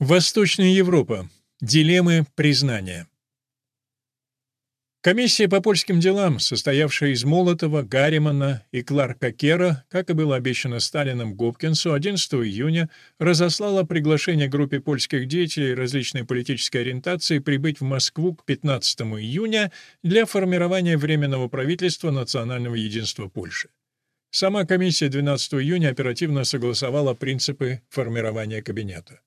Восточная Европа. Дилеммы признания. Комиссия по польским делам, состоявшая из Молотова, Гарримана и Кларка Кера, как и было обещано Сталином Гопкинсу, 11 июня разослала приглашение группе польских деятелей различной политической ориентации прибыть в Москву к 15 июня для формирования Временного правительства национального единства Польши. Сама комиссия 12 июня оперативно согласовала принципы формирования кабинета.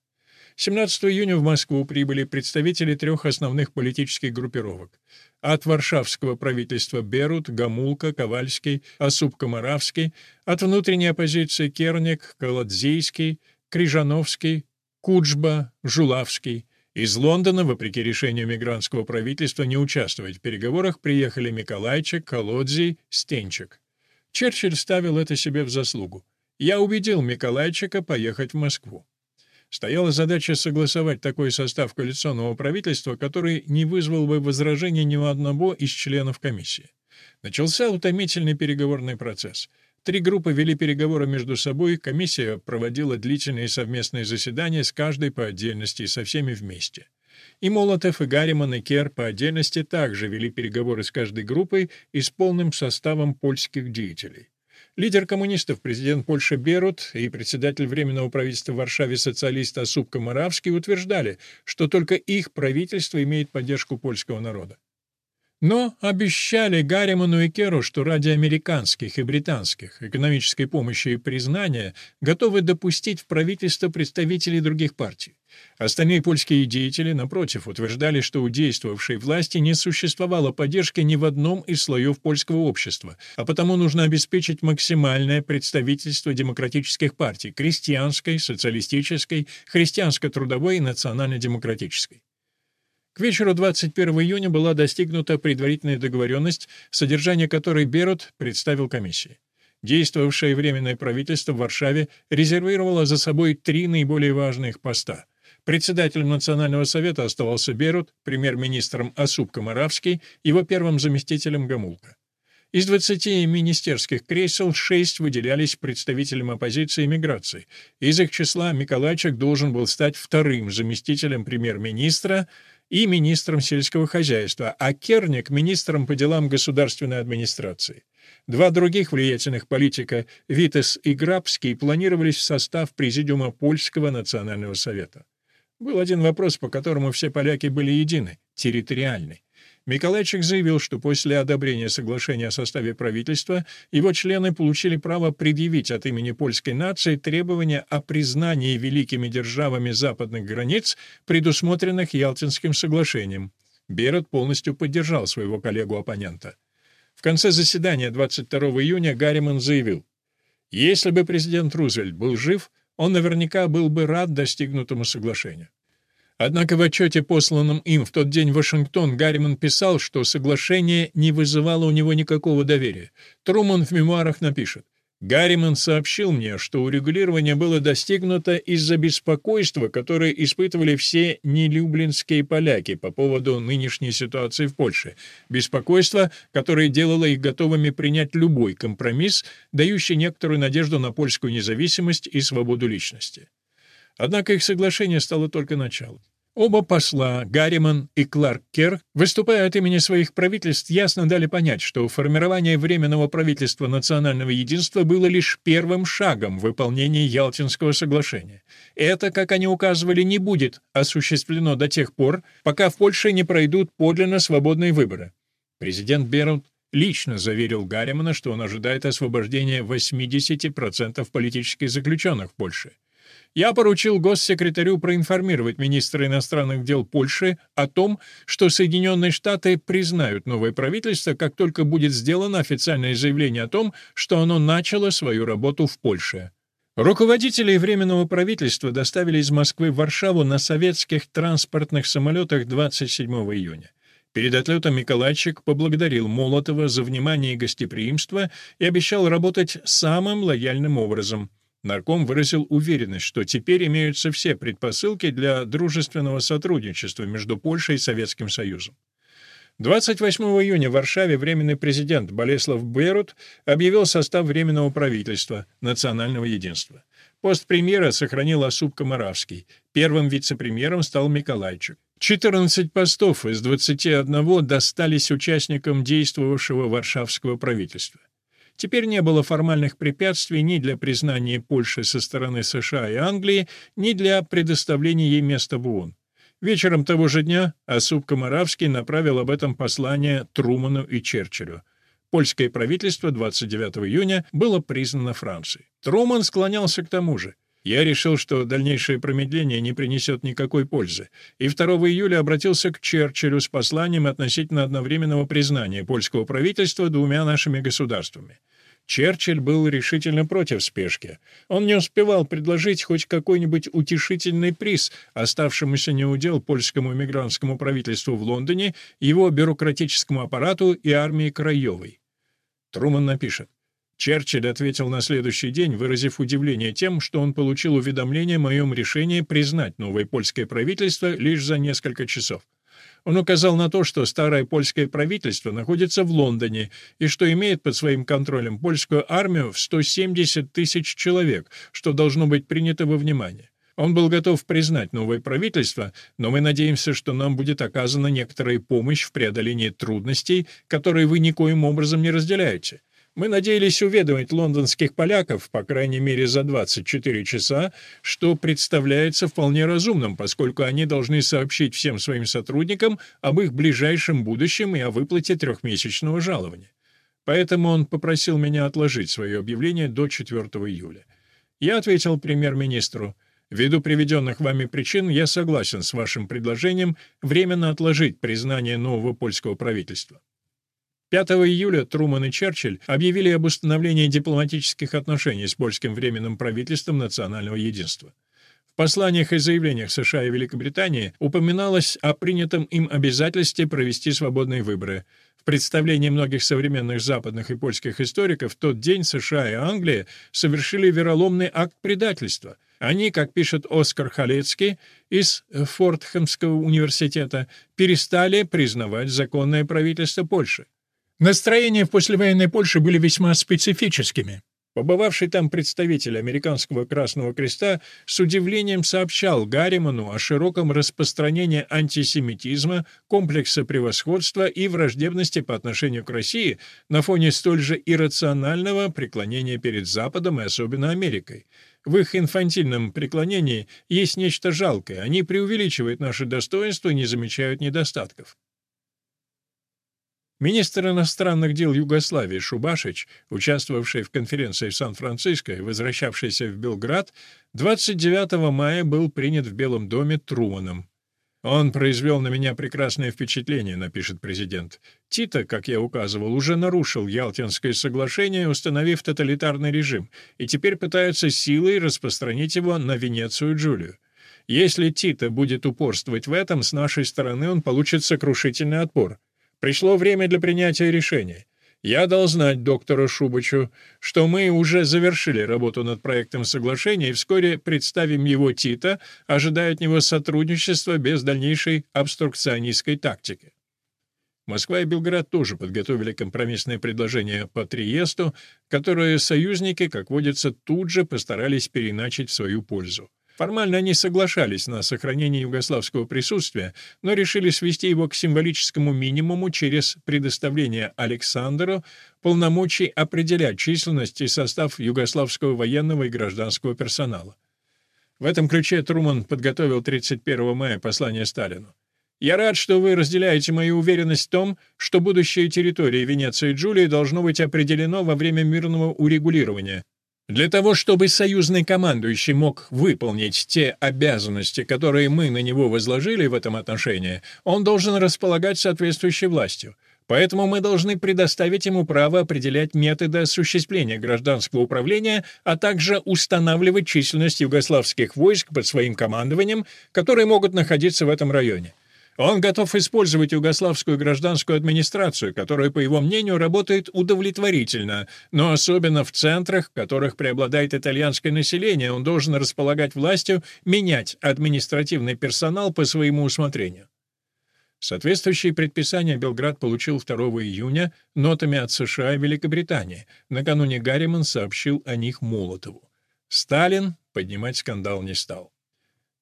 17 июня в Москву прибыли представители трех основных политических группировок. От варшавского правительства Берут, Гамулка, Ковальский, Осуп-Комаравский, от внутренней оппозиции Керник, Колодзейский, Крижановский, Куджба, Жулавский. Из Лондона, вопреки решению мигрантского правительства не участвовать в переговорах, приехали Миколайчик, Колодзий, Стенчик. Черчилль ставил это себе в заслугу. «Я убедил Миколайчика поехать в Москву». Стояла задача согласовать такой состав коалиционного правительства, который не вызвал бы возражений ни у одного из членов комиссии. Начался утомительный переговорный процесс. Три группы вели переговоры между собой, комиссия проводила длительные совместные заседания с каждой по отдельности и со всеми вместе. И Молотов, и Гарриман, и Кер по отдельности также вели переговоры с каждой группой и с полным составом польских деятелей. Лидер коммунистов, президент Польши Берут и председатель Временного правительства в Варшаве социалист Осуп Комаравский утверждали, что только их правительство имеет поддержку польского народа. Но обещали Гарриману и Керу, что ради американских и британских экономической помощи и признания готовы допустить в правительство представителей других партий. Остальные польские деятели, напротив, утверждали, что у действовавшей власти не существовало поддержки ни в одном из слоев польского общества, а потому нужно обеспечить максимальное представительство демократических партий – крестьянской, социалистической, христианско-трудовой и национально-демократической. К вечеру 21 июня была достигнута предварительная договоренность, содержание которой Берут представил комиссии. Действовавшее временное правительство в Варшаве резервировало за собой три наиболее важных поста. Председателем Национального совета оставался Берут, премьер-министром Осуп Комаравский, его первым заместителем Гамулка. Из 20 министерских кресел шесть выделялись представителям оппозиции и миграции. Из их числа Миколайчик должен был стать вторым заместителем премьер-министра, и министром сельского хозяйства, а Керник — министром по делам государственной администрации. Два других влиятельных политика, Витес и Грабский, планировались в состав Президиума Польского национального совета. Был один вопрос, по которому все поляки были едины — территориальный. Миколайчик заявил, что после одобрения соглашения о составе правительства его члены получили право предъявить от имени польской нации требования о признании великими державами западных границ, предусмотренных Ялтинским соглашением. Берет полностью поддержал своего коллегу-оппонента. В конце заседания 22 июня Гарриман заявил, «Если бы президент Рузвельт был жив, он наверняка был бы рад достигнутому соглашению». Однако в отчете, посланном им в тот день в Вашингтон, Гарриман писал, что соглашение не вызывало у него никакого доверия. Труман в мемуарах напишет. Гарриман сообщил мне, что урегулирование было достигнуто из-за беспокойства, которое испытывали все нелюблинские поляки по поводу нынешней ситуации в Польше. Беспокойство, которое делало их готовыми принять любой компромисс, дающий некоторую надежду на польскую независимость и свободу личности. Однако их соглашение стало только началом. Оба посла, Гарриман и Кларк Кер, выступая от имени своих правительств, ясно дали понять, что формирование Временного правительства национального единства было лишь первым шагом в выполнении Ялтинского соглашения. Это, как они указывали, не будет осуществлено до тех пор, пока в Польше не пройдут подлинно свободные выборы. Президент Берут лично заверил Гарримана, что он ожидает освобождения 80% политических заключенных в Польше. Я поручил госсекретарю проинформировать министра иностранных дел Польши о том, что Соединенные Штаты признают новое правительство, как только будет сделано официальное заявление о том, что оно начало свою работу в Польше. Руководители Временного правительства доставили из Москвы в Варшаву на советских транспортных самолетах 27 июня. Перед отлетом Миколайчик поблагодарил Молотова за внимание и гостеприимство и обещал работать самым лояльным образом — Нарком выразил уверенность, что теперь имеются все предпосылки для дружественного сотрудничества между Польшей и Советским Союзом. 28 июня в Варшаве временный президент Болеслав Берут объявил состав Временного правительства национального единства. Пост премьера сохранил Осуп Комаравский. Первым вице-премьером стал Миколайчик. 14 постов из 21 достались участникам действовавшего варшавского правительства. Теперь не было формальных препятствий ни для признания Польши со стороны США и Англии, ни для предоставления ей места в ООН. Вечером того же дня Осуп Комаравский направил об этом послание Труману и Черчиллю. Польское правительство 29 июня было признано Францией. Труман склонялся к тому же. Я решил, что дальнейшее промедление не принесет никакой пользы, и 2 июля обратился к Черчиллю с посланием относительно одновременного признания польского правительства двумя нашими государствами. Черчилль был решительно против спешки. Он не успевал предложить хоть какой-нибудь утешительный приз оставшемуся неудел польскому эмигрантскому правительству в Лондоне, его бюрократическому аппарату и армии Краевой. Труман напишет. Черчилль ответил на следующий день, выразив удивление тем, что он получил уведомление о моем решении признать новое польское правительство лишь за несколько часов. Он указал на то, что старое польское правительство находится в Лондоне и что имеет под своим контролем польскую армию в 170 тысяч человек, что должно быть принято во внимание. Он был готов признать новое правительство, но мы надеемся, что нам будет оказана некоторая помощь в преодолении трудностей, которые вы никоим образом не разделяете. Мы надеялись уведомить лондонских поляков, по крайней мере за 24 часа, что представляется вполне разумным, поскольку они должны сообщить всем своим сотрудникам об их ближайшем будущем и о выплате трехмесячного жалования. Поэтому он попросил меня отложить свое объявление до 4 июля. Я ответил премьер-министру, «Ввиду приведенных вами причин я согласен с вашим предложением временно отложить признание нового польского правительства». 5 июля Труман и Черчилль объявили об установлении дипломатических отношений с польским временным правительством национального единства. В посланиях и заявлениях США и Великобритании упоминалось о принятом им обязательстве провести свободные выборы. В представлении многих современных западных и польских историков в тот день США и Англия совершили вероломный акт предательства. Они, как пишет Оскар Халецкий из Фортхэмского университета, перестали признавать законное правительство Польши. Настроения в послевоенной Польше были весьма специфическими. Побывавший там представитель американского Красного Креста с удивлением сообщал Гарриману о широком распространении антисемитизма, комплекса превосходства и враждебности по отношению к России на фоне столь же иррационального преклонения перед Западом и особенно Америкой. В их инфантильном преклонении есть нечто жалкое, они преувеличивают наши достоинства и не замечают недостатков. Министр иностранных дел Югославии Шубашич, участвовавший в конференции в Сан-Франциско и возвращавшийся в Белград, 29 мая был принят в Белом доме Труманом. «Он произвел на меня прекрасное впечатление», — напишет президент. «Тита, как я указывал, уже нарушил Ялтинское соглашение, установив тоталитарный режим, и теперь пытается силой распространить его на Венецию и Джулию. Если Тита будет упорствовать в этом, с нашей стороны он получит сокрушительный отпор». Пришло время для принятия решения. Я дал знать доктору Шубачу, что мы уже завершили работу над проектом соглашения и вскоре представим его Тита, ожидая от него сотрудничества без дальнейшей обструкционистской тактики. Москва и Белград тоже подготовили компромиссное предложение по Триесту, которое союзники, как водится, тут же постарались переначить в свою пользу. Формально они соглашались на сохранение югославского присутствия, но решили свести его к символическому минимуму через предоставление Александру полномочий определять численность и состав югославского военного и гражданского персонала. В этом ключе Труман подготовил 31 мая послание Сталину. «Я рад, что вы разделяете мою уверенность в том, что будущее территории Венеции и Джулии должно быть определено во время мирного урегулирования, для того, чтобы союзный командующий мог выполнить те обязанности, которые мы на него возложили в этом отношении, он должен располагать соответствующей властью. Поэтому мы должны предоставить ему право определять методы осуществления гражданского управления, а также устанавливать численность югославских войск под своим командованием, которые могут находиться в этом районе. Он готов использовать югославскую гражданскую администрацию, которая, по его мнению, работает удовлетворительно, но особенно в центрах, в которых преобладает итальянское население, он должен располагать властью менять административный персонал по своему усмотрению. Соответствующие предписания Белград получил 2 июня нотами от США и Великобритании. Накануне Гарриман сообщил о них Молотову. Сталин поднимать скандал не стал.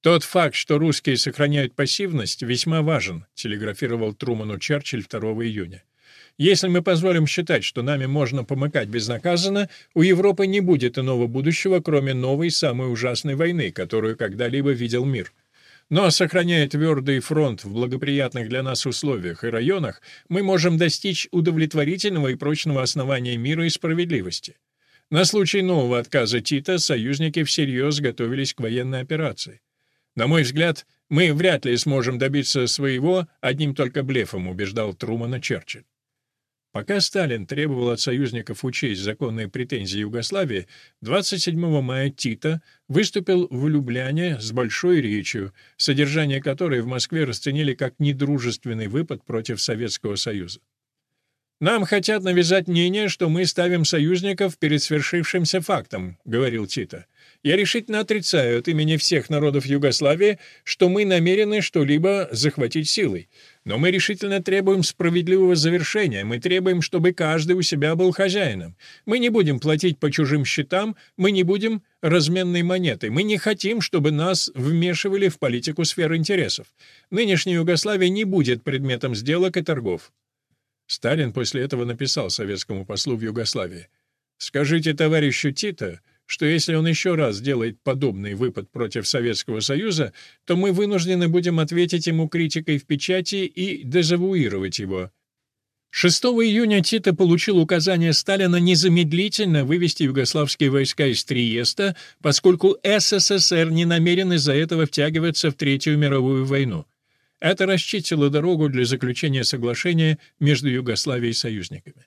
«Тот факт, что русские сохраняют пассивность, весьма важен», телеграфировал Труману Черчилль 2 июня. «Если мы позволим считать, что нами можно помыкать безнаказанно, у Европы не будет иного будущего, кроме новой, самой ужасной войны, которую когда-либо видел мир. Но, сохраняя твердый фронт в благоприятных для нас условиях и районах, мы можем достичь удовлетворительного и прочного основания мира и справедливости. На случай нового отказа Тита союзники всерьез готовились к военной операции. На мой взгляд, мы вряд ли сможем добиться своего одним только блефом, убеждал Трумана Черчилль. Пока Сталин требовал от союзников учесть законные претензии Югославии, 27 мая Тита выступил в Любляне с большой речью, содержание которой в Москве расценили как недружественный выпад против Советского Союза. «Нам хотят навязать мнение, что мы ставим союзников перед свершившимся фактом», — говорил Тита. «Я решительно отрицаю от имени всех народов Югославии, что мы намерены что-либо захватить силой. Но мы решительно требуем справедливого завершения, мы требуем, чтобы каждый у себя был хозяином. Мы не будем платить по чужим счетам, мы не будем разменной монетой, мы не хотим, чтобы нас вмешивали в политику сфер интересов. Нынешняя Югославия не будет предметом сделок и торгов». Сталин после этого написал советскому послу в Югославии. «Скажите товарищу Тита, что если он еще раз сделает подобный выпад против Советского Союза, то мы вынуждены будем ответить ему критикой в печати и дезавуировать его». 6 июня Тита получил указание Сталина незамедлительно вывести югославские войска из Триеста, поскольку СССР не намерен из-за этого втягиваться в Третью мировую войну. Это расчистило дорогу для заключения соглашения между Югославией и союзниками.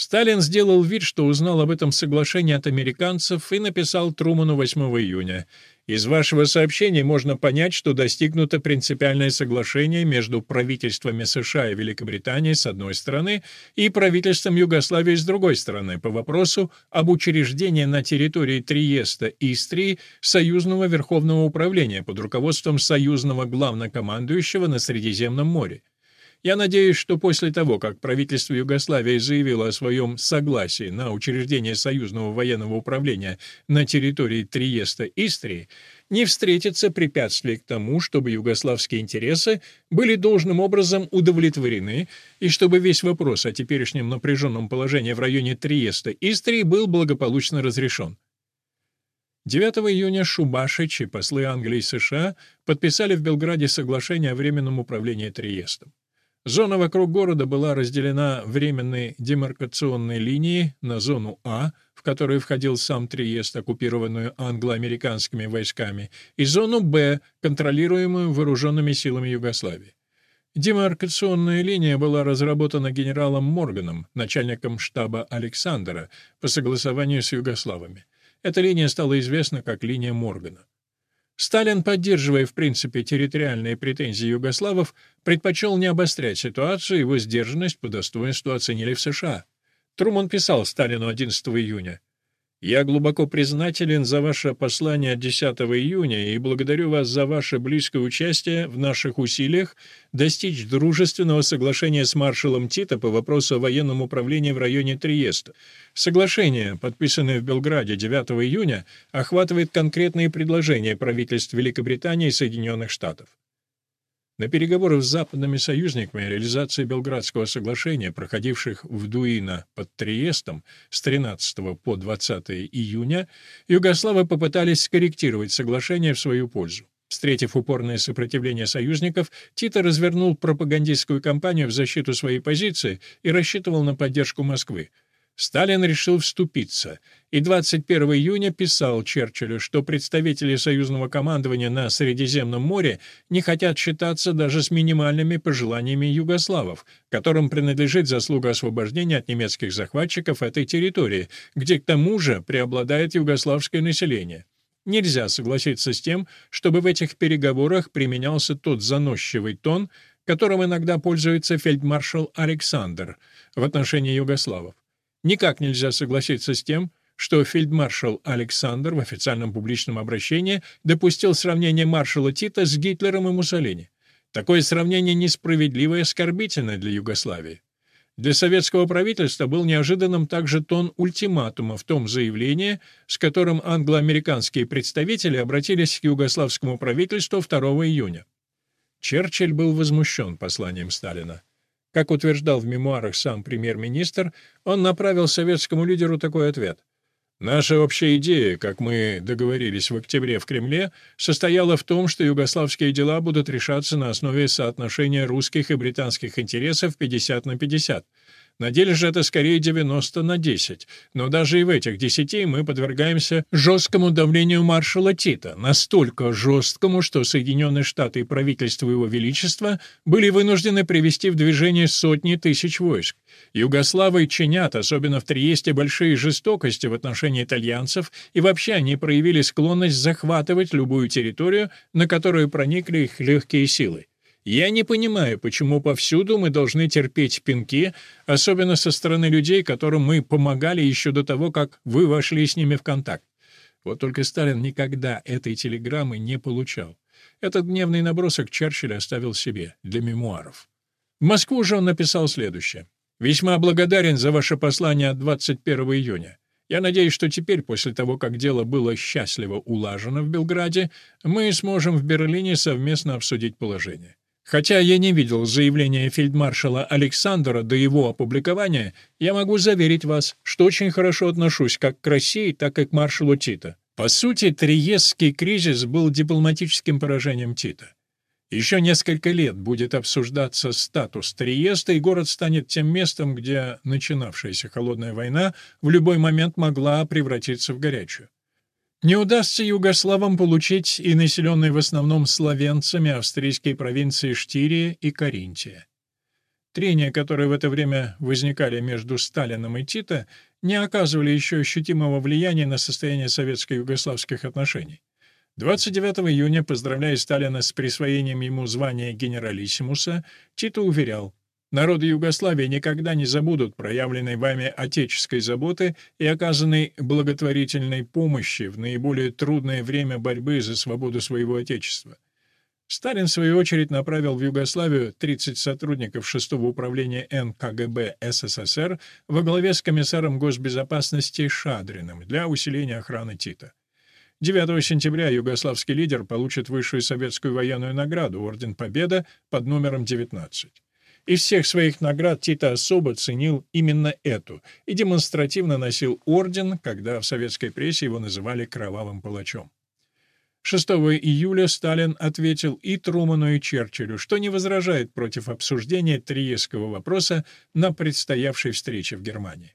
Сталин сделал вид, что узнал об этом соглашении от американцев и написал Труману 8 июня из вашего сообщения можно понять, что достигнуто принципиальное соглашение между правительствами США и Великобритании с одной стороны и правительством Югославии с другой стороны по вопросу об учреждении на территории Триеста и Истрии союзного верховного управления под руководством союзного главнокомандующего на Средиземном море. Я надеюсь, что после того, как правительство Югославии заявило о своем согласии на учреждение союзного военного управления на территории Триеста Истрии, не встретится препятствий к тому, чтобы югославские интересы были должным образом удовлетворены и чтобы весь вопрос о теперешнем напряженном положении в районе Триеста Истрии был благополучно разрешен. 9 июня Шубашич и послы Англии и США подписали в Белграде соглашение о временном управлении Триестом. Зона вокруг города была разделена временной демаркационной линией на зону А, в которую входил сам Триест, оккупированную англо-американскими войсками, и зону Б, контролируемую вооруженными силами Югославии. Демаркационная линия была разработана генералом Морганом, начальником штаба Александра, по согласованию с югославами. Эта линия стала известна как линия Моргана. Сталин, поддерживая в принципе территориальные претензии югославов, предпочел не обострять ситуацию, его сдержанность по достоинству оценили в США. Труман писал Сталину 11 июня я глубоко признателен за ваше послание 10 июня и благодарю вас за ваше близкое участие в наших усилиях достичь дружественного соглашения с маршалом Тита по вопросу о военном управлении в районе Триеста. Соглашение, подписанное в Белграде 9 июня, охватывает конкретные предложения правительств Великобритании и Соединенных Штатов. На переговорах с западными союзниками о реализации Белградского соглашения, проходивших в Дуино под Триестом с 13 по 20 июня, югославы попытались скорректировать соглашение в свою пользу. Встретив упорное сопротивление союзников, Тито развернул пропагандистскую кампанию в защиту своей позиции и рассчитывал на поддержку Москвы. Сталин решил вступиться и 21 июня писал Черчиллю, что представители союзного командования на Средиземном море не хотят считаться даже с минимальными пожеланиями югославов, которым принадлежит заслуга освобождения от немецких захватчиков этой территории, где к тому же преобладает югославское население. Нельзя согласиться с тем, чтобы в этих переговорах применялся тот заносчивый тон, которым иногда пользуется фельдмаршал Александр в отношении югославов. Никак нельзя согласиться с тем, что фельдмаршал Александр в официальном публичном обращении допустил сравнение маршала Тита с Гитлером и Муссолини. Такое сравнение несправедливо и оскорбительно для Югославии. Для советского правительства был неожиданным также тон ультиматума в том заявлении, с которым англо-американские представители обратились к югославскому правительству 2 июня. Черчилль был возмущен посланием Сталина. Как утверждал в мемуарах сам премьер-министр, он направил советскому лидеру такой ответ. Наша общая идея, как мы договорились в октябре в Кремле, состояла в том, что югославские дела будут решаться на основе соотношения русских и британских интересов 50 на 50. На деле же это скорее 90 на 10. Но даже и в этих 10 мы подвергаемся жесткому давлению маршала Тита, настолько жесткому, что Соединенные Штаты и правительство Его Величества были вынуждены привести в движение сотни тысяч войск. Югославы чинят, особенно в Триесте, большие жестокости в отношении итальянцев, и вообще они проявили склонность захватывать любую территорию, на которую проникли их легкие силы. Я не понимаю, почему повсюду мы должны терпеть пинки, особенно со стороны людей, которым мы помогали еще до того, как вы вошли с ними в контакт. Вот только Сталин никогда этой телеграммы не получал. Этот гневный набросок Черчилль оставил себе для мемуаров. В Москву же он написал следующее. «Весьма благодарен за ваше послание от 21 июня. Я надеюсь, что теперь, после того, как дело было счастливо улажено в Белграде, мы сможем в Берлине совместно обсудить положение. Хотя я не видел заявления фельдмаршала Александра до его опубликования, я могу заверить вас, что очень хорошо отношусь как к России, так и к маршалу Тита. По сути, Триестский кризис был дипломатическим поражением Тита. Еще несколько лет будет обсуждаться статус Триеста, и город станет тем местом, где начинавшаяся холодная война в любой момент могла превратиться в горячую. Не удастся югославам получить и населенные в основном славянцами австрийские провинции Штирия и Каринтия. Трения, которые в это время возникали между Сталином и Тито, не оказывали еще ощутимого влияния на состояние советско-югославских отношений. 29 июня, поздравляя Сталина с присвоением ему звания генералиссимуса, Тито уверял, Народы Югославии никогда не забудут проявленной вами отеческой заботы и оказанной благотворительной помощи в наиболее трудное время борьбы за свободу своего Отечества. Сталин, в свою очередь, направил в Югославию 30 сотрудников 6-го управления НКГБ СССР во главе с комиссаром госбезопасности Шадриным для усиления охраны Тита. 9 сентября югославский лидер получит высшую советскую военную награду Орден Победа под номером 19. Из всех своих наград Тита особо ценил именно эту и демонстративно носил орден, когда в советской прессе его называли «кровавым палачом». 6 июля Сталин ответил и Труману, и Черчиллю, что не возражает против обсуждения Триесского вопроса на предстоявшей встрече в Германии.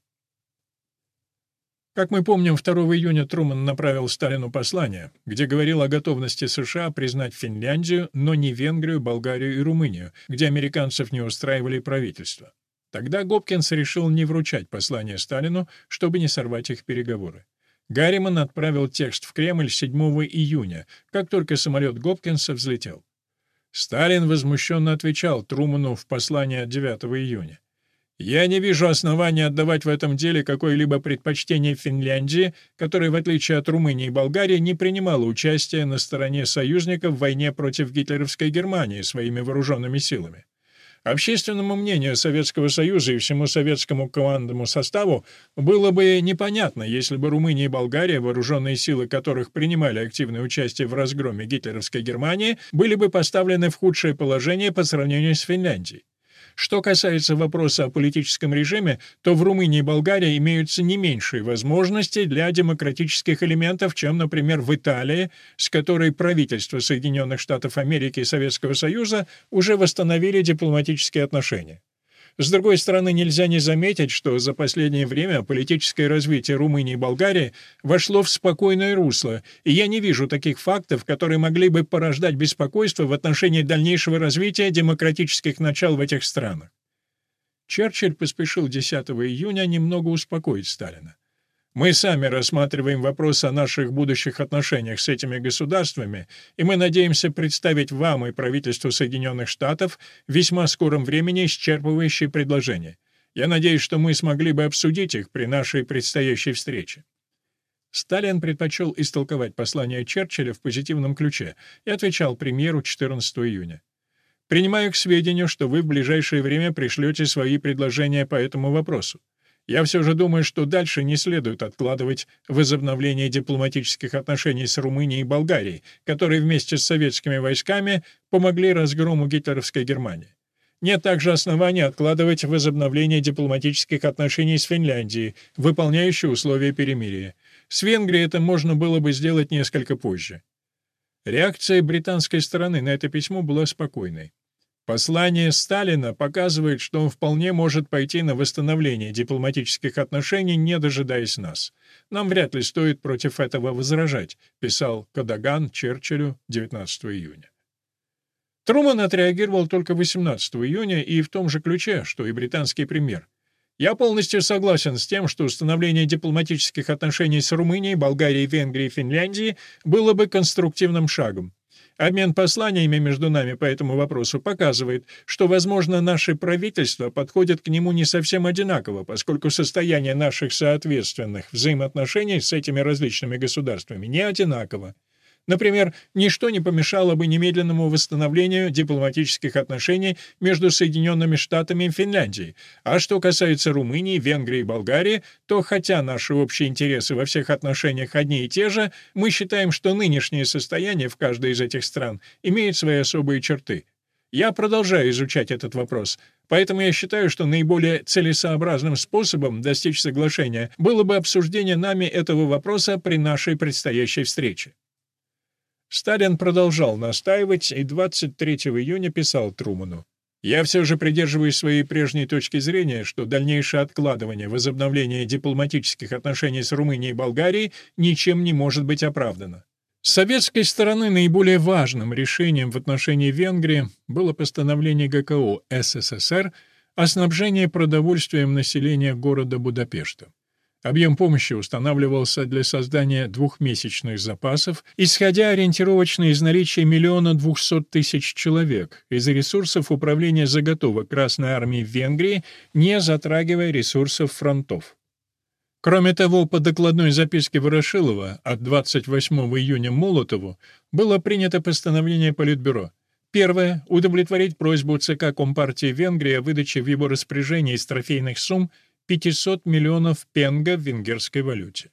Как мы помним, 2 июня Труман направил Сталину послание, где говорил о готовности США признать Финляндию, но не Венгрию, Болгарию и Румынию, где американцев не устраивали правительство. Тогда Гопкинс решил не вручать послание Сталину, чтобы не сорвать их переговоры. Гарриман отправил текст в Кремль 7 июня, как только самолет Гопкинса взлетел. Сталин возмущенно отвечал Труману в послании от 9 июня. Я не вижу основания отдавать в этом деле какое-либо предпочтение Финляндии, которая, в отличие от Румынии и Болгарии, не принимала участия на стороне союзников в войне против гитлеровской Германии своими вооруженными силами. Общественному мнению Советского Союза и всему советскому командному составу было бы непонятно, если бы Румыния и Болгария, вооруженные силы которых принимали активное участие в разгроме гитлеровской Германии, были бы поставлены в худшее положение по сравнению с Финляндией. Что касается вопроса о политическом режиме, то в Румынии и Болгарии имеются не меньшие возможности для демократических элементов, чем, например, в Италии, с которой правительство Соединенных Штатов Америки и Советского Союза уже восстановили дипломатические отношения. С другой стороны, нельзя не заметить, что за последнее время политическое развитие Румынии и Болгарии вошло в спокойное русло, и я не вижу таких фактов, которые могли бы порождать беспокойство в отношении дальнейшего развития демократических начал в этих странах. Черчилль поспешил 10 июня немного успокоить Сталина. Мы сами рассматриваем вопрос о наших будущих отношениях с этими государствами, и мы надеемся представить вам и правительству Соединенных Штатов в весьма скором времени исчерпывающие предложения. Я надеюсь, что мы смогли бы обсудить их при нашей предстоящей встрече». Сталин предпочел истолковать послание Черчилля в позитивном ключе и отвечал премьеру 14 июня. Принимаю к сведению, что вы в ближайшее время пришлете свои предложения по этому вопросу. Я все же думаю, что дальше не следует откладывать возобновление дипломатических отношений с Румынией и Болгарией, которые вместе с советскими войсками помогли разгрому гитлеровской Германии. Нет также оснований откладывать возобновление дипломатических отношений с Финляндией, выполняющей условия перемирия. С Венгрией это можно было бы сделать несколько позже. Реакция британской стороны на это письмо была спокойной. Послание Сталина показывает, что он вполне может пойти на восстановление дипломатических отношений, не дожидаясь нас. Нам вряд ли стоит против этого возражать, писал Кадаган Черчиллю 19 июня. Труман отреагировал только 18 июня и в том же ключе, что и британский премьер. Я полностью согласен с тем, что установление дипломатических отношений с Румынией, Болгарией, Венгрией и Финляндией было бы конструктивным шагом. Обмен посланиями между нами по этому вопросу показывает, что, возможно, наши правительства подходят к нему не совсем одинаково, поскольку состояние наших соответственных взаимоотношений с этими различными государствами не одинаково. Например, ничто не помешало бы немедленному восстановлению дипломатических отношений между Соединенными Штатами и Финляндией. А что касается Румынии, Венгрии и Болгарии, то хотя наши общие интересы во всех отношениях одни и те же, мы считаем, что нынешнее состояние в каждой из этих стран имеет свои особые черты. Я продолжаю изучать этот вопрос, поэтому я считаю, что наиболее целесообразным способом достичь соглашения было бы обсуждение нами этого вопроса при нашей предстоящей встрече. Сталин продолжал настаивать и 23 июня писал Труману. «Я все же придерживаюсь своей прежней точки зрения, что дальнейшее откладывание возобновления дипломатических отношений с Румынией и Болгарией ничем не может быть оправдано. С советской стороны наиболее важным решением в отношении Венгрии было постановление ГКО СССР о снабжении продовольствием населения города Будапешта. Объем помощи устанавливался для создания двухмесячных запасов, исходя ориентировочно из наличия миллиона двухсот тысяч человек, из ресурсов управления заготовок Красной Армии в Венгрии, не затрагивая ресурсов фронтов. Кроме того, по докладной записке Ворошилова от 28 июня Молотову было принято постановление Политбюро. Первое — удовлетворить просьбу ЦК Компартии Венгрии о выдаче в его распоряжение из трофейных сумм 500 миллионов пенга в венгерской валюте.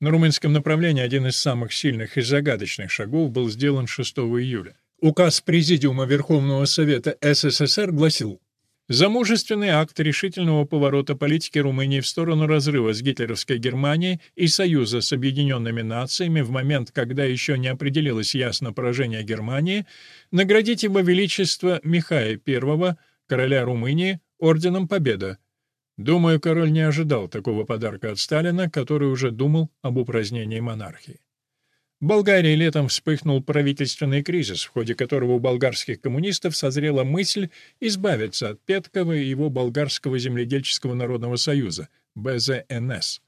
На румынском направлении один из самых сильных и загадочных шагов был сделан 6 июля. Указ Президиума Верховного Совета СССР гласил «За мужественный акт решительного поворота политики Румынии в сторону разрыва с гитлеровской Германией и союза с Объединенными Нациями в момент, когда еще не определилось ясно поражение Германии, наградить его величество Михая I, короля Румынии, орденом Победа, Думаю, король не ожидал такого подарка от Сталина, который уже думал об упразднении монархии. В Болгарии летом вспыхнул правительственный кризис, в ходе которого у болгарских коммунистов созрела мысль избавиться от Петкова и его Болгарского земледельческого народного союза, БЗНС.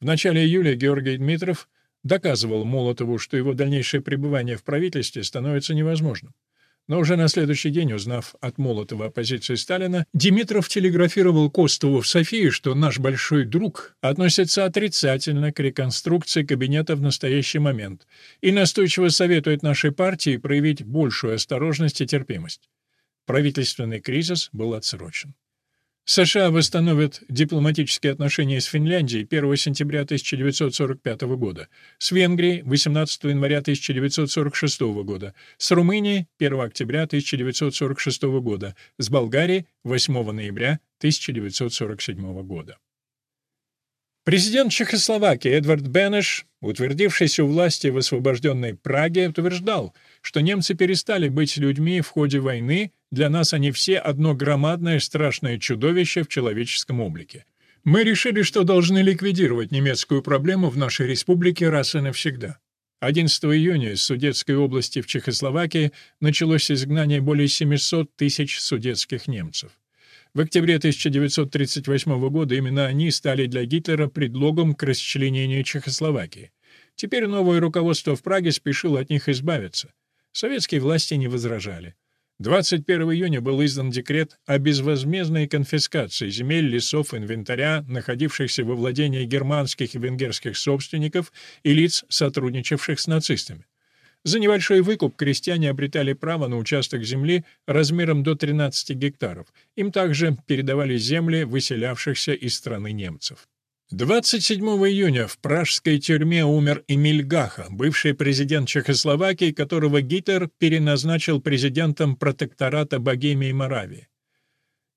В начале июля Георгий Дмитров доказывал Молотову, что его дальнейшее пребывание в правительстве становится невозможным. Но уже на следующий день, узнав от Молотова о позиции Сталина, Димитров телеграфировал Костову в Софии, что наш большой друг относится отрицательно к реконструкции кабинета в настоящий момент и настойчиво советует нашей партии проявить большую осторожность и терпимость. Правительственный кризис был отсрочен. США восстановят дипломатические отношения с Финляндией 1 сентября 1945 года, с Венгрией 18 января 1946 года, с Румынией 1 октября 1946 года, с Болгарией 8 ноября 1947 года. Президент Чехословакии Эдвард Бенеш, утвердившийся у власти в освобожденной Праге, утверждал, что немцы перестали быть людьми в ходе войны, для нас они все одно громадное страшное чудовище в человеческом облике. Мы решили, что должны ликвидировать немецкую проблему в нашей республике раз и навсегда. 11 июня из Судетской области в Чехословакии началось изгнание более 700 тысяч судетских немцев. В октябре 1938 года именно они стали для Гитлера предлогом к расчленению Чехословакии. Теперь новое руководство в Праге спешило от них избавиться. Советские власти не возражали. 21 июня был издан декрет о безвозмездной конфискации земель, лесов, инвентаря, находившихся во владении германских и венгерских собственников и лиц, сотрудничавших с нацистами. За небольшой выкуп крестьяне обретали право на участок земли размером до 13 гектаров. Им также передавали земли выселявшихся из страны немцев. 27 июня в пражской тюрьме умер Эмиль Гаха, бывший президент Чехословакии, которого Гитлер переназначил президентом протектората Богемии и Моравии.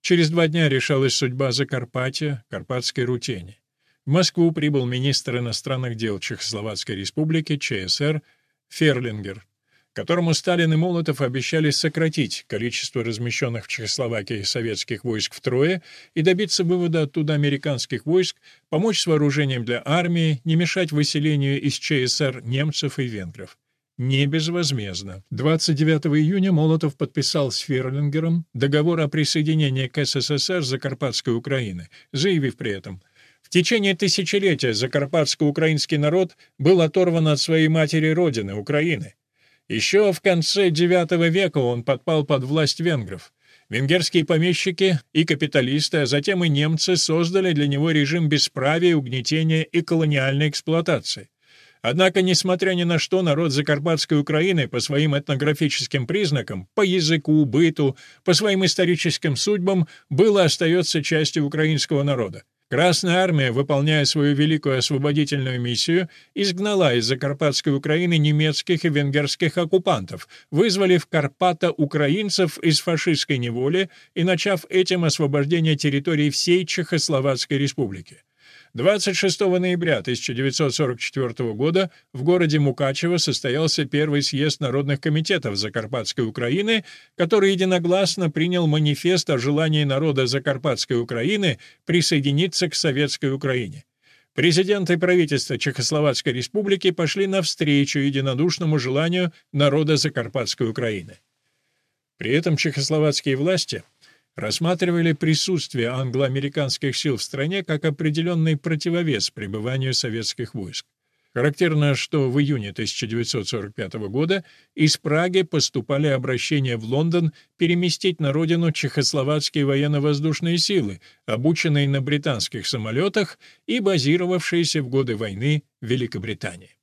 Через два дня решалась судьба Закарпатья, Карпатской Рутени. В Москву прибыл министр иностранных дел Чехословацкой республики, ЧСР, Ферлингер, которому Сталин и Молотов обещали сократить количество размещенных в Чехословакии советских войск втрое и добиться вывода оттуда американских войск, помочь с вооружением для армии, не мешать выселению из ЧСР немцев и венгров. Не безвозмездно. 29 июня Молотов подписал с Ферлингером договор о присоединении к СССР Закарпатской Украины, заявив при этом в течение тысячелетия закарпатско-украинский народ был оторван от своей матери родины, Украины. Еще в конце IX века он подпал под власть венгров. Венгерские помещики и капиталисты, а затем и немцы создали для него режим бесправия, угнетения и колониальной эксплуатации. Однако, несмотря ни на что, народ Закарпатской Украины по своим этнографическим признакам, по языку, быту, по своим историческим судьбам был и остается частью украинского народа. Красная армия, выполняя свою великую освободительную миссию, изгнала из Закарпатской Украины немецких и венгерских оккупантов, вызвали в Карпата украинцев из фашистской неволи и начав этим освобождение территорий всей Чехословацкой республики. 26 ноября 1944 года в городе Мукачево состоялся первый съезд народных комитетов Закарпатской Украины, который единогласно принял манифест о желании народа Закарпатской Украины присоединиться к Советской Украине. Президент и правительство Чехословацкой Республики пошли навстречу единодушному желанию народа Закарпатской Украины. При этом чехословацкие власти – рассматривали присутствие англо-американских сил в стране как определенный противовес пребыванию советских войск. Характерно, что в июне 1945 года из Праги поступали обращения в Лондон переместить на родину чехословацкие военно-воздушные силы, обученные на британских самолетах и базировавшиеся в годы войны в Великобритании.